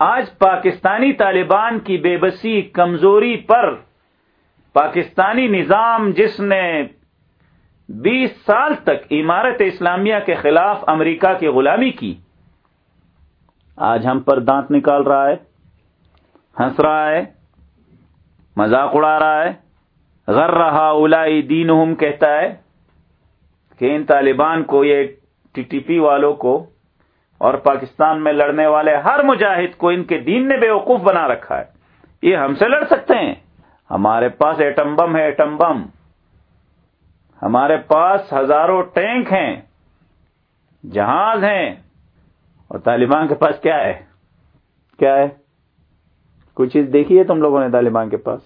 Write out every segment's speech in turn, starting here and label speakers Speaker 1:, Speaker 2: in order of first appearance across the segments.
Speaker 1: آج پاکستانی طالبان کی بے بسی کمزوری پر پاکستانی نظام جس نے بیس سال تک عمارت اسلامیہ کے خلاف امریکہ کی غلامی کی، آج ہم پر دانت نکال رہا ہے، ہنس رہا ہے، مذاق اڑا رہا ہے۔ غر رہا اولائی دین کہتا ہے کہ ان طالبان کو، یہ ٹی ٹی پی والوں کو اور پاکستان میں لڑنے والے ہر مجاہد کو ان کے دین نے بے وقوف بنا رکھا ہے۔ یہ ہم سے لڑ سکتے ہیں۔ ہمارے پاس ایٹم بم ہے، ایٹم بم۔ ہمارے پاس ہزاروں ٹینک ہیں، جہاز ہیں۔ اور طالبان کے پاس کیا ہے؟ کیا ہے؟ کوئی چیز دیکھی ہے تم لوگوں نے طالبان کے پاس؟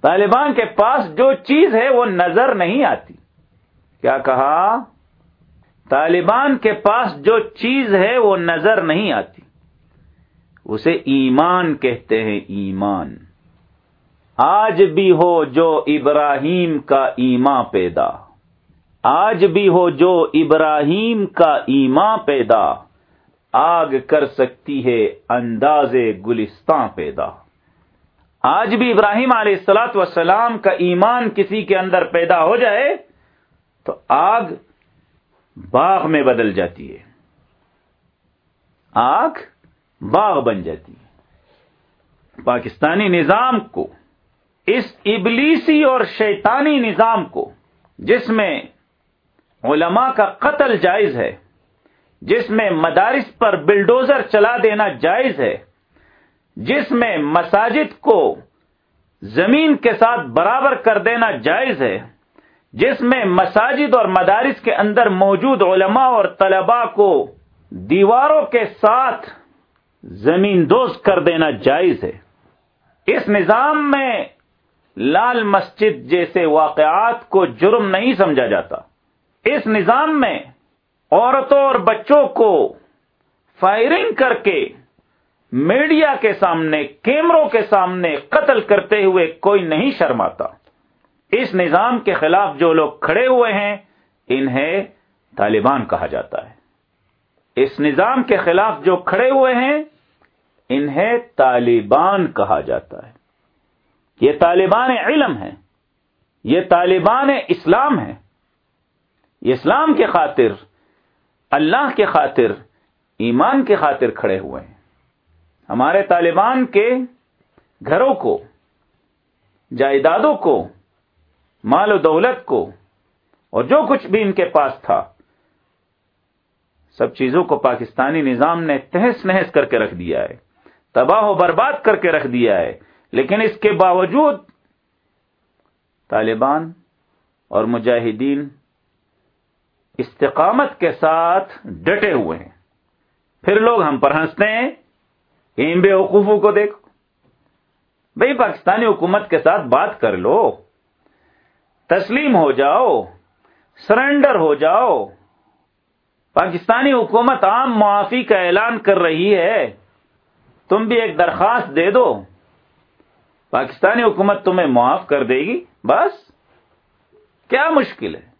Speaker 1: طالبان کے پاس جو چیز ہے وہ نظر نہیں آتی۔ کیا کہا؟ طالبان کے پاس جو چیز ہے وہ نظر نہیں آتی۔ اسے ایمان کہتے ہیں، ایمان۔ آج بھی ہو جو ابراہیم کا ایمان پیدا۔ آج بھی ہو جو ابراہیم کا ایمان پیدا۔ آگ کر سکتی ہے، انداز گلستان پیدا۔ آج بھی ابراہیم علیہ السلاۃ وسلام کا ایمان کسی کے اندر پیدا ہو جائے تو آگ باغ میں بدل جاتی ہے۔ آگ باغ بن جاتی ہے۔ پاکستانی نظام کو، اس ابلیسی اور شیطانی نظام کو، جس میں علماء کا قتل جائز ہے، جس میں مدارس پر بلڈوزر چلا دینا جائز ہے، جس میں مساجد کو زمین کے ساتھ برابر کر دینا جائز ہے جس میں مساجد اور مدارس کے اندر موجود علماء اور طلباء کو دیواروں کے ساتھ زمین دوز کر دینا جائز ہے۔ اس نظام میں لال مسجد جیسے واقعات کو جرم نہیں سمجھا جاتا۔ اس نظام میں عورتوں اور بچوں کو فائرنگ کر کے میڈیا کے سامنے، کیمروں کے سامنے قتل کرتے ہوئے کوئی نہیں شرماتا۔ اس نظام کے خلاف جو لوگ کھڑے ہوئے ہیں، انہیں طالبان کہا جاتا ہے۔ اس نظام کے خلاف جو کھڑے ہوئے ہیں، انہیں طالبان کہا جاتا ہے۔ یہ طالبان علم ہے یہ طالبان اسلام ہے اسلام کے خاطر، اللہ کے خاطر، ایمان کے خاطر کھڑے ہوئے ہیں۔ ہمارے طالبان کے گھروں کو، جائیدادوں کو مال و دولت کو اور جو کچھ بھی ان کے پاس تھا، سب چیزوں کو پاکستانی نظام نے تہس نہس کر کے رکھ دیا ہے، تباہ و برباد کر کے رکھ دیا ہے، لیکن اس کے باوجود طالبان اور مجاہدین استقامت کے ساتھ ڈٹے ہوئے ہیں۔ پھر لوگ ہم پر ہنستے ہیں ان بے وقوفوں کو دیکھو۔ بھئی پاکستانی حکومت کے ساتھ بات کر لو۔ تسلیم ہو جاؤ، سرنڈر ہو جاؤ۔ پاکستانی حکومت عام معافی کا اعلان کر رہی ہے۔ تم بھی ایک درخواست دے دو۔ پاکستانی حکومت تمہیں معاف کر دے گی۔ بس، کیا مشکل ہے؟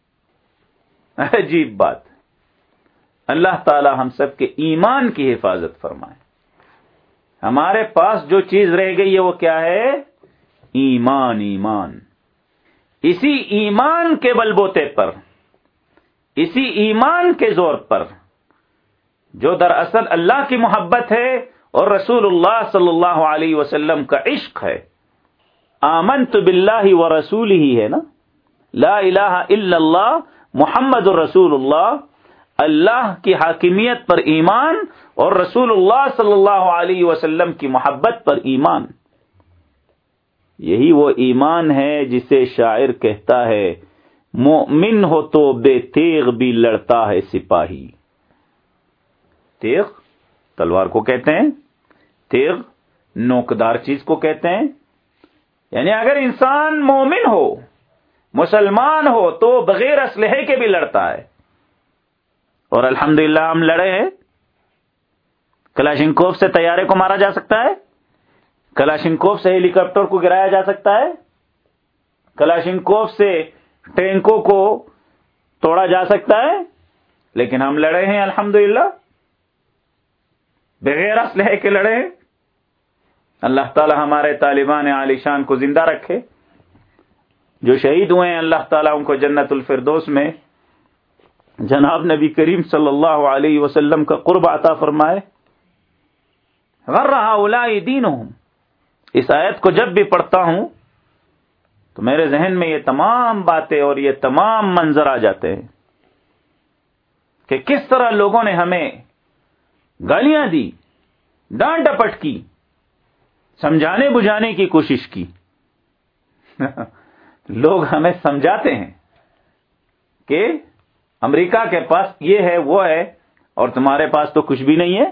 Speaker 1: عجیب بات۔ اللہ تعالی ہم سب کے ایمان کی حفاظت فرمائے۔ ہمارے پاس جو چیز رہ گئی ہے وہ کیا ہے؟ ایمان ایمان۔ اسی ایمان کے بلبوتے پر، اسی ایمان کے زور پر، جو دراصل اللہ کی محبت ہے اور رسول اللہ صلی اللہ علیہ وسلم کا عشق ہے۔ آمنت باللہ و رسول ہی ہے نا؟ لا الہ الا اللہ، محمد الرسول اللہ۔ اللہ کی حاکمیت پر ایمان اور رسول اللہ صلی اللہ علیہ وسلم کی محبت پر ایمان۔ یہی وہ ایمان ہے جسے شاعر کہتا ہے مومن ہو تو بے تیغ بھی لڑتا ہے سپاہی۔ تیغ؟ تلوار کو کہتے ہیں؟ تیغ؟ نوکدار چیز کو کہتے ہیں؟ یعنی اگر انسان مومن ہو، مسلمان ہو تو بغیر اسلحے کے بھی لڑتا ہے۔ اور الحمد ہم لڑے ہیں۔ کلاشنکوف سے طیارے کو مارا جا سکتا ہے؟ کلاشنکوف سے ہیلی کاپٹر کو گرایا جا سکتا ہے؟ کلاشنکوف سے ٹینکوں کو توڑا جا سکتا ہے؟ لیکن ہم لڑے ہیں الحمد بغیر اسلحے کے لڑے ہیں۔ اللہ تعالی ہمارے طالبان عالی شان کو زندہ رکھے۔ جو شہید ہوئے ہیں، اللہ تعالیٰ ان کو جنت الفردوس میں جناب نبی کریم صلی اللہ علیہ وسلم کا قرب عطا فرمائے۔ غر رہا اولا اس آیت کو جب بھی پڑھتا ہوں تو میرے ذہن میں یہ تمام باتیں اور یہ تمام منظر آ جاتے ہیں کہ کس طرح لوگوں نے ہمیں گالیاں دی، ڈانٹ ڈپٹ کی، سمجھانے بجھانے کی کوشش کی۔ لوگ ہمیں سمجھاتے ہیں کہ امریکہ کے پاس یہ ہے، وہ ہے اور تمہارے پاس تو کچھ بھی نہیں ہے۔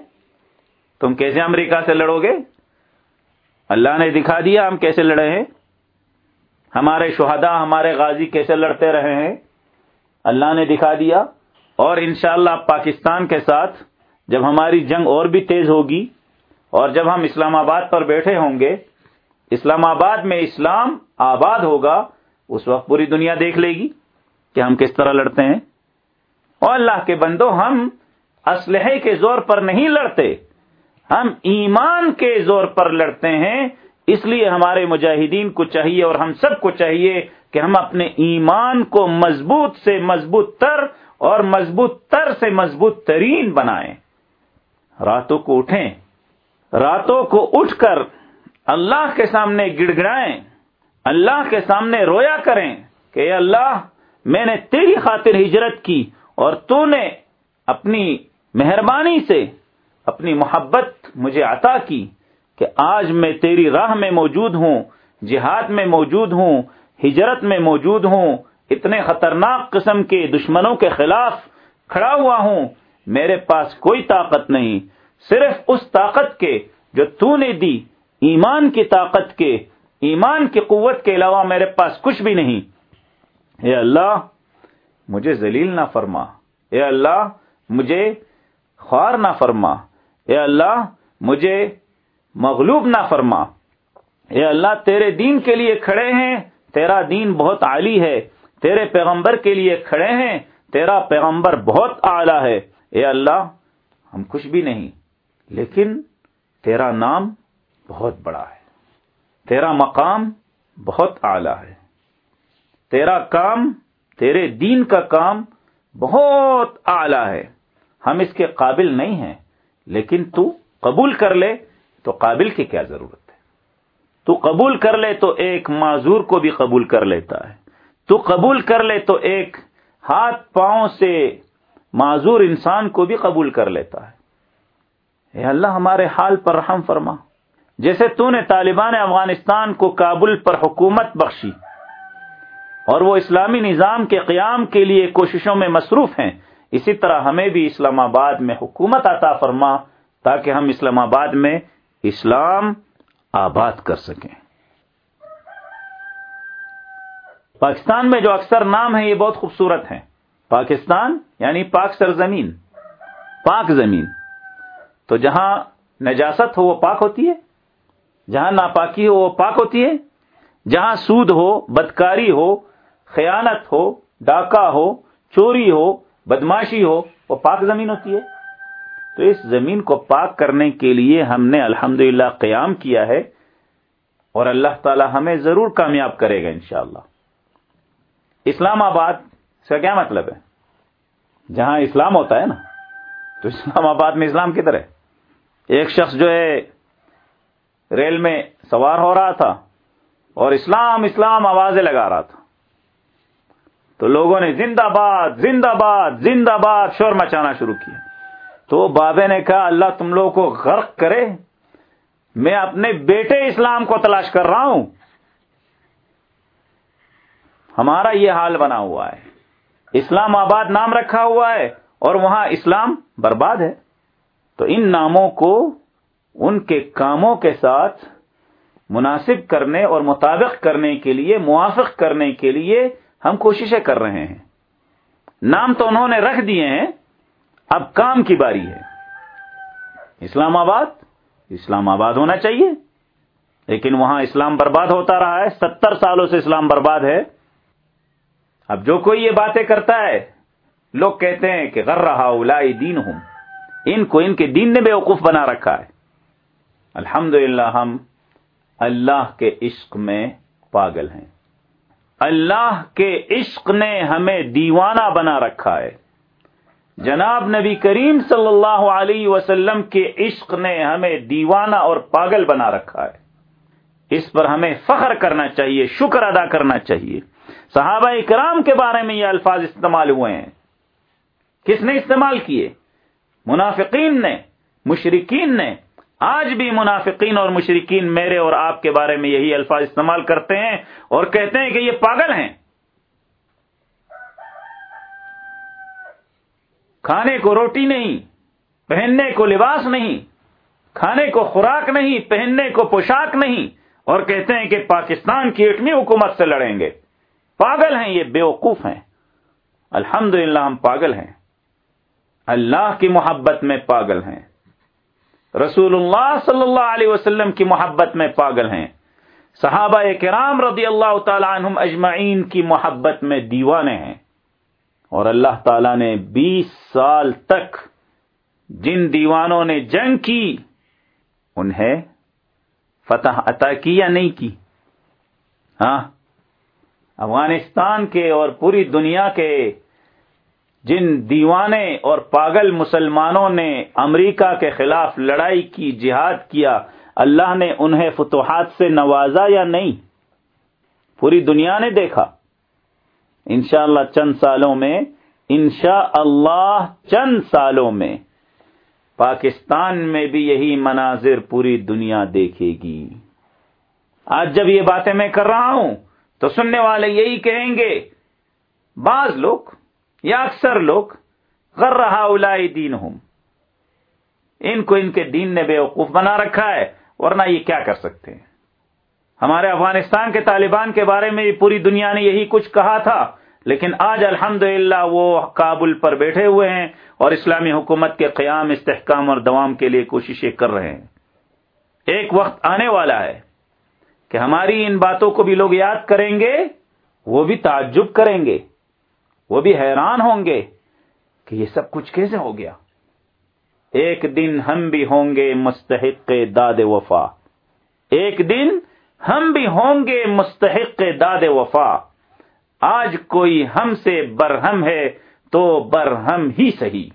Speaker 1: تم کیسے امریکہ سے لڑو گے؟ اللہ نے دکھا دیا ہم کیسے لڑے ہیں؟ ہمارے شہداء ہمارے غازی کیسے لڑتے رہے ہیں؟ اللہ نے دکھا دیا اور انشاءاللہ پاکستان کے ساتھ جب ہماری جنگ اور بھی تیز ہوگی اور جب ہم اسلام آباد پر بیٹھے ہوں گے، اسلام آباد میں اسلام آباد ہوگا، اس وقت پوری دنیا دیکھ لے گی کہ ہم کس طرح لڑتے ہیں۔ اور اللہ کے بندو، ہم اسلحے کے زور پر نہیں لڑتے۔ ہم ایمان کے زور پر لڑتے ہیں، اس لیے ہمارے مجاہدین کو چاہیے اور ہم سب کو چاہیے کہ ہم اپنے ایمان کو مضبوط سے مضبوط تر اور مضبوط تر سے مضبوط ترین بنائیں۔ راتوں کو اٹھیں، راتوں کو اٹھ کر اللہ کے سامنے گڑ گڑائیں اللہ کے سامنے رویا کریں کہ اے اللہ، میں نے تیری خاطر ہجرت کی اور تو نے اپنی مہربانی سے اپنی محبت مجھے عطا کی کہ آج میں تیری راہ میں موجود ہوں، جہاد میں موجود ہوں، ہجرت میں موجود ہوں، اتنے خطرناک قسم کے دشمنوں کے خلاف کھڑا ہوا ہوں، میرے پاس کوئی طاقت نہیں، صرف اس طاقت کے جو تو نے دی، ایمان کی طاقت کے، ایمان کی قوت کے علاوہ میرے پاس کچھ بھی نہیں۔ اے اللہ، مجھے ذلیل نہ فرما۔ اے اللہ، مجھے خوار نہ فرما۔ اے اللہ، مجھے مغلوب نہ فرما۔ اے اللہ، تیرے دین کے لیے کھڑے ہیں، تیرا دین بہت عالی ہے۔ تیرے پیغمبر کے لیے کھڑے ہیں، تیرا پیغمبر بہت اعلی ہے۔ اے اللہ، ہم کچھ بھی نہیں، لیکن تیرا نام بہت بڑا ہے۔ تیرا مقام بہت اعلی ہے۔ تیرا کام، تیرے دین کا کام بہت اعلی ہے۔ ہم اس کے قابل نہیں ہیں۔ لیکن تو قبول کر لے تو قابل کی کیا ضرورت ہے؟ تو قبول کر لے تو ایک معذور کو بھی قبول کر لیتا ہے۔ تو قبول کر لے تو ایک ہاتھ پاؤں سے معذور انسان کو بھی قبول کر لیتا ہے۔ اے اللہ، ہمارے حال پر رحم فرما۔ جیسے تو نے طالبان افغانستان کو کابل پر حکومت بخشی اور وہ اسلامی نظام کے قیام کے لیے کوششوں میں مصروف ہیں اسی طرح ہمیں بھی اسلام آباد میں حکومت عطا فرما تاکہ ہم اسلام آباد میں اسلام آباد کر سکیں۔ پاکستان میں جو اکثر نام ہے یہ بہت خوبصورت ہیں۔ پاکستان یعنی پاک سرزمین، پاک زمین۔ تو جہاں نجاست ہو، وہ پاک ہوتی ہے۔ جہاں ناپاکی ہو، وہ پاک ہوتی ہے۔ جہاں سود ہو، بدکاری ہو، خیانت ہو، ڈاکہ ہو، چوری ہو بدماشی ہو وہ پاک زمین ہوتی ہے۔ تو اس زمین کو پاک کرنے کے لیے ہم نے الحمد قیام کیا ہے اور اللہ تعالی ہمیں ضرور کامیاب کرے گا انشاءاللہ۔ اسلام آباد کا کیا مطلب ہے؟ جہاں اسلام ہوتا ہے نا، تو اسلام آباد میں اسلام کدھر ہے؟ ایک شخص جو ہے، ریل میں سوار ہو رہا تھا اور اسلام اسلام آوازیں لگا رہا تھا۔ تو لوگوں نے زندہ باد زندہ باد زندہ باد شور مچانا شروع کیا۔ تو بابے نے کہا، اللہ تم لوگوں کو غرق کرے۔ میں اپنے بیٹے اسلام کو تلاش کر رہا ہوں۔ ہمارا یہ حال بنا ہوا ہے۔ اسلام آباد نام رکھا ہوا ہے اور وہاں اسلام برباد ہے۔ تو ان ناموں کو، ان کے کاموں کے ساتھ مناسب کرنے اور مطابق کرنے کے لیے، موافق کرنے کے لیے ہم کوششیں کر رہے ہیں۔ نام تو انہوں نے رکھ دیے ہیں، اب کام کی باری ہے۔ اسلام آباد اسلام آباد ہونا چاہیے۔ لیکن وہاں اسلام برباد ہوتا رہا ہے، ستر سالوں سے اسلام برباد ہے۔ اب جو کوئی یہ باتیں کرتا ہے، لوگ کہتے ہیں کہ غر رہا الائی دین ہوں ان کو ان کے دین نے بیوقوف بنا رکھا ہے۔ الحمد ہم اللہ کے عشق میں پاگل ہیں۔ اللہ کے عشق نے ہمیں دیوانہ بنا رکھا ہے۔ جناب نبی کریم صلی اللہ علیہ وسلم کے عشق نے ہمیں دیوانہ اور پاگل بنا رکھا ہے۔ اس پر ہمیں فخر کرنا چاہیے، شکر ادا کرنا چاہیے۔ صحابہ کرام کے بارے میں یہ الفاظ استعمال ہوئے ہیں۔ کس نے استعمال کیے؟ منافقین نے مشرقین نے آج بھی منافقین اور مشرقین میرے اور آپ کے بارے میں یہی الفاظ استعمال کرتے ہیں اور کہتے ہیں کہ یہ پاگل ہیں۔ کھانے کو روٹی نہیں، پہننے کو لباس نہیں، کھانے کو خوراک نہیں، پہننے کو پوشاک نہیں۔ اور کہتے ہیں کہ پاکستان کی ایٹمی حکومت سے لڑیں گے۔ پاگل ہیں، یہ بیوقوف ہیں۔ الحمد ہم پاگل ہیں۔ اللہ کی محبت میں پاگل ہیں۔ رسول اللہ صلی اللہ علیہ وسلم کی محبت میں پاگل ہیں۔ صحابہ کرام رضی اللہ تعالی عنہم اجمعین کی محبت میں دیوانے ہیں۔ اور اللہ تعالی نے بیس سال تک جن دیوانوں نے جنگ کی، انہیں فتح عطا کی یا نہیں کی؟ ہاں افغانستان کے اور پوری دنیا کے جن دیوانے اور پاگل مسلمانوں نے امریکہ کے خلاف لڑائی کی جہاد کیا، اللہ نے انہیں فتوحات سے نوازا یا نہیں؟ پوری دنیا نے دیکھا۔ انشاءاللہ اللہ چند سالوں میں انشاء اللہ چند سالوں میں پاکستان میں بھی یہی مناظر پوری دنیا دیکھے گی۔ آج جب یہ باتیں میں کر رہا ہوں، تو سننے والے یہی کہیں گے، بعض لوگ یا اکثر لوگ غر رہا الائی دین ہوں ان کو ان کے دین نے بے وقوف بنا رکھا ہے، ورنہ یہ کیا کر سکتے ہیں؟ ہمارے افغانستان کے طالبان کے بارے میں پوری دنیا نے یہی کچھ کہا تھا، لیکن آج الحمد وہ کابل پر بیٹھے ہوئے ہیں اور اسلامی حکومت کے قیام، استحکام اور دوام کے لیے کوششیں کر رہے ہیں۔ ایک وقت آنے والا ہے کہ ہماری ان باتوں کو بھی لوگ یاد کریں گے، وہ بھی تعجب کریں گے۔ وہ بھی حیران ہوں گے کہ یہ سب کچھ کیسے ہو گیا؟ ایک دن ہم بھی ہوں گے مستحق داد وفا۔ ایک دن ہم بھی ہوں گے مستحق داد وفا۔ آج کوئی ہم سے برہم ہے تو برہم ہی صحیح۔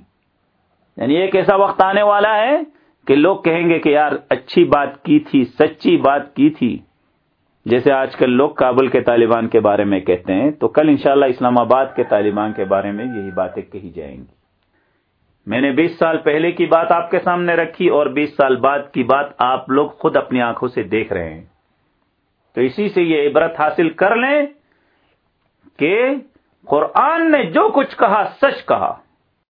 Speaker 1: یعنی ایک ایسا وقت آنے والا ہے کہ لوگ کہیں گے کہ یار اچھی بات کی تھی، سچی بات کی تھی۔ جیسے آج کل لوگ کابل کے طالبان کے بارے میں کہتے ہیں، تو کل انشاءاللہ اسلام آباد کے طالبان کے بارے میں یہی باتیں کہی جائیں گی۔ میں نے بیس سال پہلے کی بات آپ کے سامنے رکھی اور بیس سال بعد کی بات آپ لوگ خود اپنی آنکھوں سے دیکھ رہے ہیں۔ تو اسی سے یہ عبرت حاصل کر لیں کہ قرآن نے جو کچھ کہا، سچ کہا۔